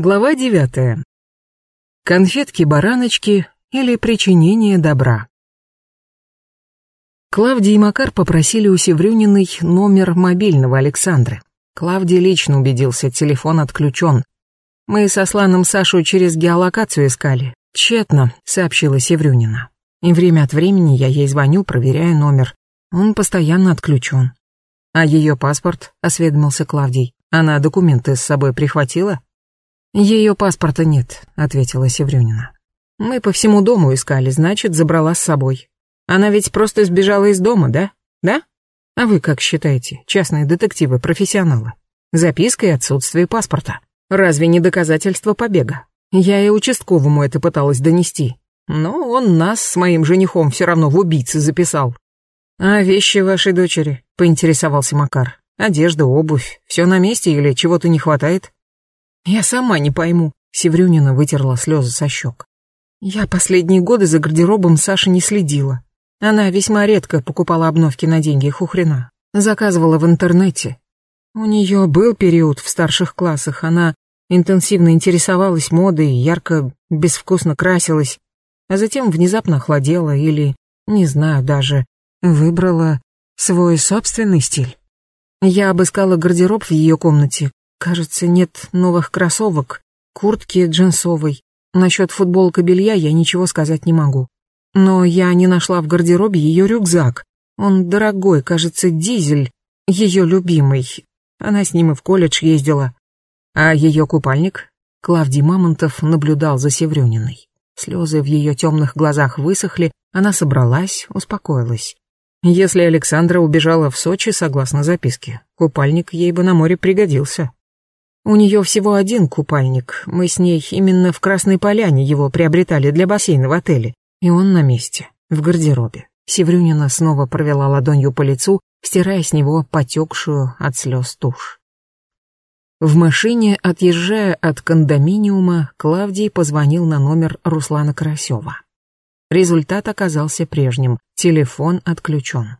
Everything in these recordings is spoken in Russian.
Глава девятая. Конфетки-бараночки или причинение добра. Клавдия и Макар попросили у Севрюниной номер мобильного Александры. Клавдий лично убедился, телефон отключен. Мы со Сланом Сашу через геолокацию искали. Тщетно, сообщила Севрюнина. И время от времени я ей звоню, проверяя номер. Он постоянно отключен. А ее паспорт, осведомился Клавдий. Она документы с собой прихватила? «Ее паспорта нет», — ответила Севрюнина. «Мы по всему дому искали, значит, забрала с собой. Она ведь просто сбежала из дома, да? Да? А вы как считаете, частные детективы-профессионалы? Записка и отсутствие паспорта. Разве не доказательство побега? Я и участковому это пыталась донести. Но он нас с моим женихом все равно в убийцы записал. А вещи вашей дочери?» — поинтересовался Макар. «Одежда, обувь, все на месте или чего-то не хватает?» «Я сама не пойму», — Севрюнина вытерла слезы со щек. «Я последние годы за гардеробом Саши не следила. Она весьма редко покупала обновки на деньги Хухрена. Заказывала в интернете. У нее был период в старших классах, она интенсивно интересовалась модой, ярко, безвкусно красилась, а затем внезапно охладела или, не знаю даже, выбрала свой собственный стиль. Я обыскала гардероб в ее комнате, Кажется, нет новых кроссовок, куртки джинсовой. Насчет футболка белья я ничего сказать не могу. Но я не нашла в гардеробе ее рюкзак. Он дорогой, кажется, дизель, ее любимый. Она с ним и в колледж ездила. А ее купальник? Клавдий Мамонтов наблюдал за Севрюниной. Слезы в ее темных глазах высохли, она собралась, успокоилась. Если Александра убежала в Сочи, согласно записке, купальник ей бы на море пригодился. У нее всего один купальник, мы с ней именно в Красной Поляне его приобретали для бассейна в отеле, и он на месте, в гардеробе. Севрюнина снова провела ладонью по лицу, стирая с него потекшую от слез тушь. В машине, отъезжая от кондоминиума, Клавдий позвонил на номер Руслана Карасева. Результат оказался прежним, телефон отключен.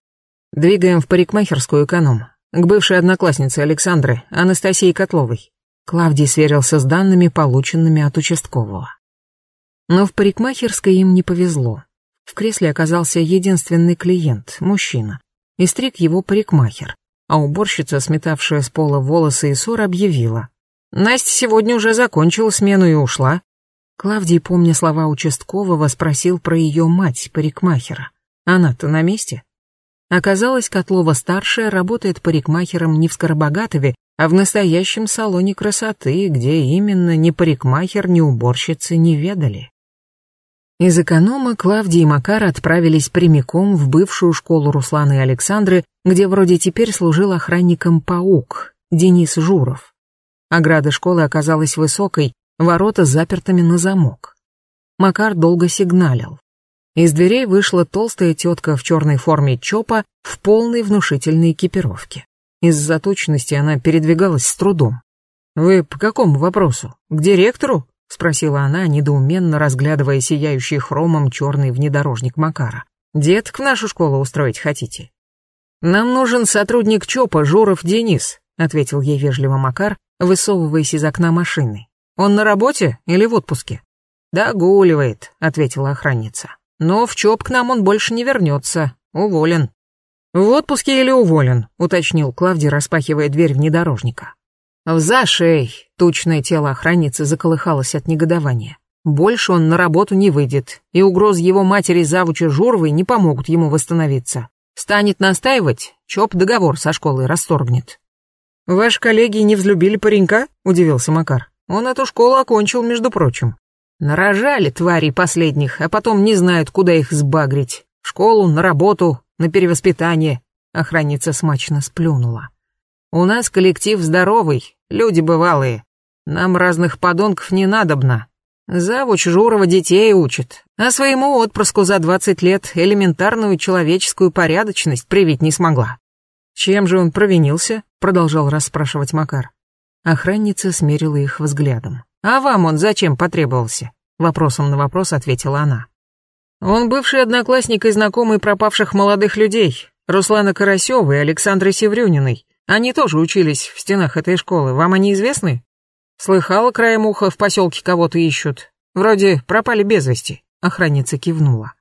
«Двигаем в парикмахерскую эконом, к бывшей однокласснице Александры, Анастасии Котловой. Клавдий сверился с данными, полученными от участкового. Но в парикмахерской им не повезло. В кресле оказался единственный клиент, мужчина, и стриг его парикмахер, а уборщица, сметавшая с пола волосы и ссор, объявила. «Настя сегодня уже закончила смену и ушла». Клавдий, помня слова участкового, спросил про ее мать, парикмахера. «Она-то на месте?» Оказалось, Котлова-старшая работает парикмахером не в Скоробогатове, а в настоящем салоне красоты, где именно ни парикмахер, ни уборщицы не ведали. Из эконома Клавдия и Макар отправились прямиком в бывшую школу Руслана и Александры, где вроде теперь служил охранником паук, Денис Журов. Ограда школы оказалась высокой, ворота запертыми на замок. Макар долго сигналил. Из дверей вышла толстая тетка в черной форме ЧОПа в полной внушительной экипировке. Из-за точности она передвигалась с трудом. «Вы по какому вопросу? К директору?» — спросила она, недоуменно разглядывая сияющий хромом черный внедорожник Макара. «Деток в нашу школу устроить хотите?» «Нам нужен сотрудник ЧОПа Журов Денис», — ответил ей вежливо Макар, высовываясь из окна машины. «Он на работе или в отпуске?» «Догуливает», — ответила охранница. «Но в ЧОП к нам он больше не вернется. Уволен». «В отпуске или уволен?» — уточнил Клавдий, распахивая дверь внедорожника. «В зашей!» — тучное тело охранницы заколыхалось от негодования. «Больше он на работу не выйдет, и угрозы его матери завуча Журовой не помогут ему восстановиться. Станет настаивать, ЧОП договор со школой расторгнет». «Ваши коллеги не взлюбили паренька?» — удивился Макар. «Он эту школу окончил, между прочим». «Нарожали твари последних, а потом не знают, куда их сбагрить. В школу, на работу, на перевоспитание», — охранница смачно сплюнула. «У нас коллектив здоровый, люди бывалые. Нам разных подонков не надобно. Завуч Журова детей учит, а своему отпрыску за двадцать лет элементарную человеческую порядочность привить не смогла». «Чем же он провинился?» — продолжал расспрашивать Макар. Охранница смерила их взглядом. «А вам он зачем потребовался?» Вопросом на вопрос ответила она. Он бывший одноклассник и знакомый пропавших молодых людей, Руслана Карасева и Александры Севрюниной. Они тоже учились в стенах этой школы. Вам они известны? Слыхала краем уха, в поселке кого-то ищут. Вроде пропали без вести. Охранница кивнула.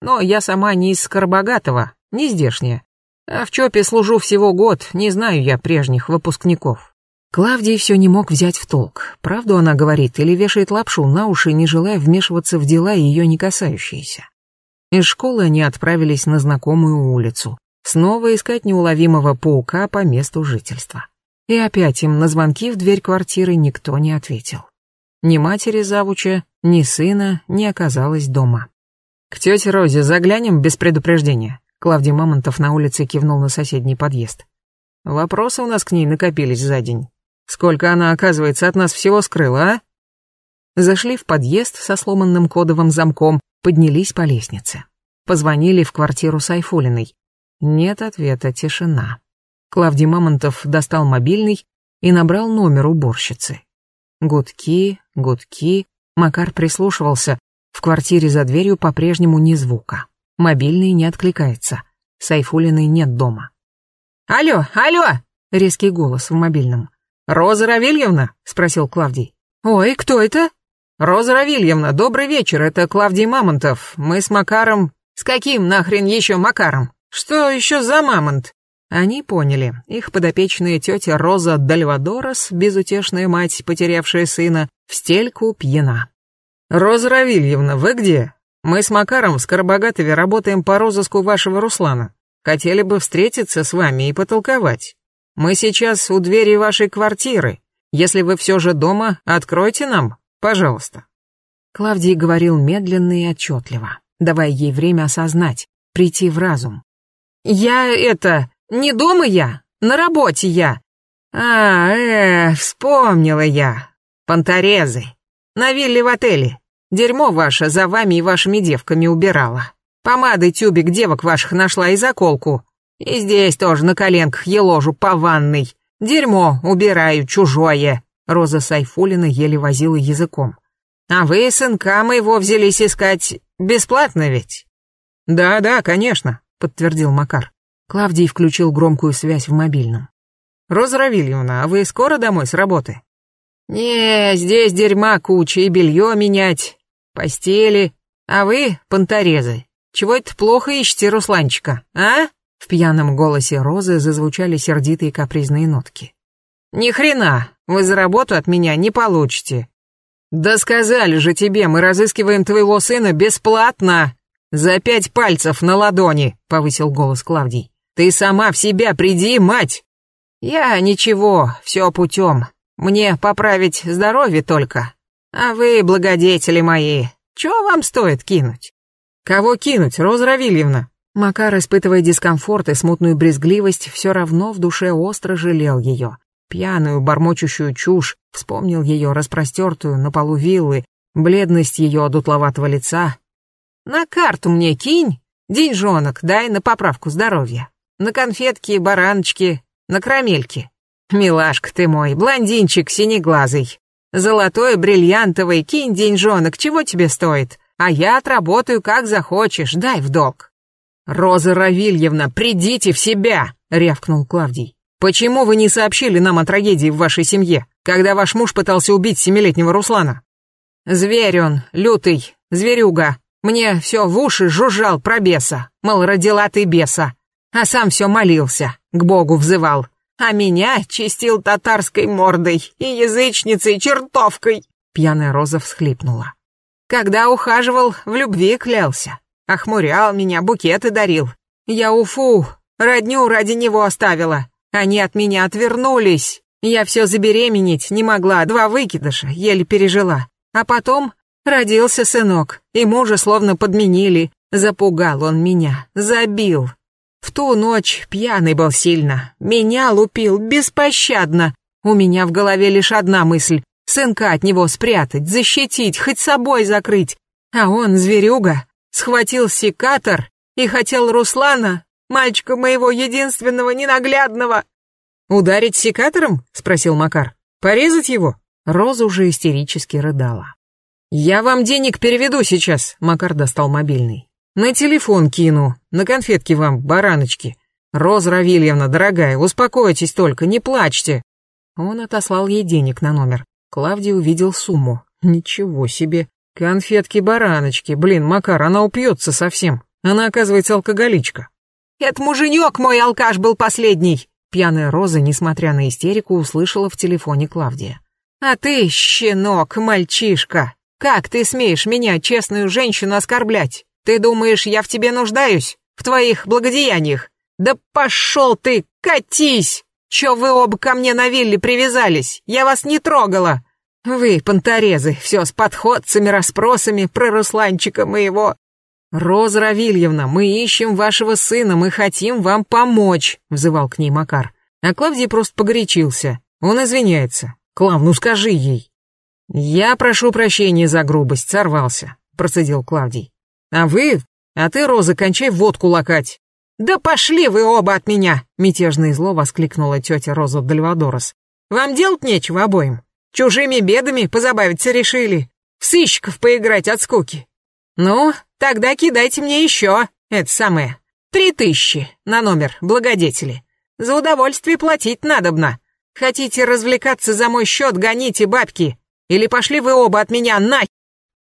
Но я сама не из Скоробогатого, не здешняя. А в ЧОПе служу всего год, не знаю я прежних выпускников. Клавдий все не мог взять в толк. Правду она говорит или вешает лапшу на уши, не желая вмешиваться в дела ее не касающиеся. Из школы они отправились на знакомую улицу. Снова искать неуловимого паука по месту жительства. И опять им на звонки в дверь квартиры никто не ответил. Ни матери завуча, ни сына не оказалось дома. «К тете Розе заглянем без предупреждения», Клавдий Мамонтов на улице кивнул на соседний подъезд. «Вопросы у нас к ней накопились за день. Сколько она, оказывается, от нас всего скрыла, а?» Зашли в подъезд со сломанным кодовым замком, поднялись по лестнице. Позвонили в квартиру Сайфулиной. Нет ответа, тишина. Клавдий Мамонтов достал мобильный и набрал номер уборщицы. Гудки, гудки. Макар прислушивался. В квартире за дверью по-прежнему ни звука. Мобильный не откликается. Сайфулиной нет дома. «Алло, алло!» — резкий голос в мобильном. «Роза Равильевна?» — спросил Клавдий. «Ой, кто это?» «Роза Равильевна, добрый вечер, это Клавдий Мамонтов. Мы с Макаром...» «С каким нахрен еще Макаром? Что еще за Мамонт?» Они поняли. Их подопечная тетя Роза Дальвадорос, безутешная мать, потерявшая сына, в стельку пьяна. «Роза Равильевна, вы где? Мы с Макаром в Скоробогатове работаем по розыску вашего Руслана. Хотели бы встретиться с вами и потолковать. Мы сейчас у двери вашей квартиры. Если вы все же дома, откройте нам, пожалуйста». Клавдий говорил медленно и отчетливо, давая ей время осознать, прийти в разум. «Я это... Не дома я, на работе я. А, э, вспомнила я. Понторезы. На вилле в отеле. Дерьмо ваше за вами и вашими девками убирала. Помадой тюбик девок ваших нашла и заколку. И здесь тоже на коленках еложу по ванной. Дерьмо убираю чужое. Роза Сайфулина еле возила языком. А вы, сынка моего, взялись искать бесплатно ведь? Да-да, конечно, подтвердил Макар. Клавдий включил громкую связь в мобильном. «Роза Равильевна, а вы скоро домой с работы?» «Не, здесь дерьма куча и белье менять постели. А вы, понторезы, чего это плохо ищете Русланчика, а?» В пьяном голосе Розы зазвучали сердитые капризные нотки. «Ни хрена, вы за работу от меня не получите». «Да сказали же тебе, мы разыскиваем твоего сына бесплатно!» «За пять пальцев на ладони», — повысил голос Клавдий. «Ты сама в себя приди, мать!» «Я ничего, все путем. Мне поправить здоровье только. А вы, благодетели мои, чего вам стоит кинуть? Кого кинуть, Роза Равильевна? Макар, испытывая дискомфорт и смутную брезгливость, все равно в душе остро жалел ее. Пьяную, бормочущую чушь, вспомнил ее распростертую на полу виллы, бледность ее одутловатого лица. «На карту мне кинь, деньжонок дай на поправку здоровья, на конфетки бараночки, на карамельки. Милашка ты мой, блондинчик синеглазый, Золотой, бриллиантовый, кинь деньжонок, чего тебе стоит? А я отработаю как захочешь, дай в долг. Роза Равильевна, придите в себя, рявкнул Клавдий. Почему вы не сообщили нам о трагедии в вашей семье, когда ваш муж пытался убить семилетнего Руслана? Зверь он, лютый, зверюга. Мне все в уши жужжал про беса, мол, родила ты беса. А сам все молился, к Богу взывал а меня чистил татарской мордой и язычницей чертовкой. Пьяная Роза всхлипнула. Когда ухаживал, в любви клялся. Охмурял меня, букеты дарил. Я уфу, родню ради него оставила. Они от меня отвернулись. Я все забеременеть не могла, два выкидыша, еле пережила. А потом родился сынок, и мужа словно подменили. Запугал он меня, забил. В ту ночь пьяный был сильно, меня лупил беспощадно. У меня в голове лишь одна мысль — сынка от него спрятать, защитить, хоть собой закрыть. А он, зверюга, схватил секатор и хотел Руслана, мальчика моего единственного ненаглядного. «Ударить секатором?» — спросил Макар. «Порезать его?» Роза уже истерически рыдала. «Я вам денег переведу сейчас», — Макар достал мобильный. На телефон кину, на конфетки вам, бараночки. Роза Равильевна, дорогая, успокойтесь только, не плачьте. Он отослал ей денег на номер. Клавдий увидел сумму. Ничего себе. Конфетки-бараночки. Блин, Макар, она упьется совсем. Она, оказывается, алкоголичка. «Это муженек мой алкаш был последний!» Пьяная Роза, несмотря на истерику, услышала в телефоне Клавдия. «А ты, щенок, мальчишка, как ты смеешь меня, честную женщину, оскорблять? Ты думаешь, я в тебе нуждаюсь? В твоих благодеяниях? Да пошел ты, катись! Че вы оба ко мне на вилле привязались? Я вас не трогала. Вы, понторезы, все с подходцами, расспросами про Русланчика моего. Роза Равильевна, мы ищем вашего сына, мы хотим вам помочь, взывал к ней Макар. А Клавдий просто погорячился. Он извиняется. Клав, ну скажи ей. Я прошу прощения за грубость, сорвался, процедил Клавдий. А вы, а ты, Роза, кончай водку лакать. «Да пошли вы оба от меня!» — мятежно и зло воскликнула тетя Роза Дальвадорос. «Вам делать нечего обоим. Чужими бедами позабавиться решили. В сыщиков поиграть от скуки. Ну, тогда кидайте мне еще, это самое, три тысячи на номер благодетели. За удовольствие платить надобно. Хотите развлекаться за мой счет, гоните бабки. Или пошли вы оба от меня на...»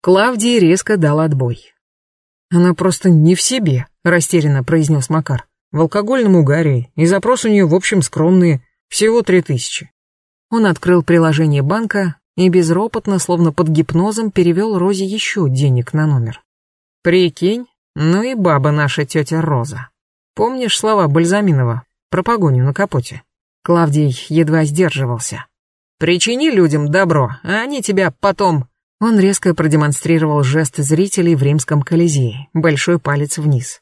Клавдий резко дал отбой. Она просто не в себе, растерянно произнес Макар. В алкогольном угаре, и запрос у нее, в общем, скромные, всего три тысячи. Он открыл приложение банка и безропотно, словно под гипнозом, перевел Розе еще денег на номер. Прикинь, ну и баба наша тетя Роза. Помнишь слова Бальзаминова про погоню на капоте? Клавдий едва сдерживался. Причини людям добро, а они тебя потом... Он резко продемонстрировал жест зрителей в римском колизее, большой палец вниз.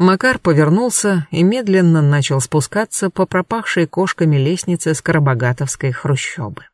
Макар повернулся и медленно начал спускаться по пропахшей кошками лестнице Скоробогатовской хрущобы.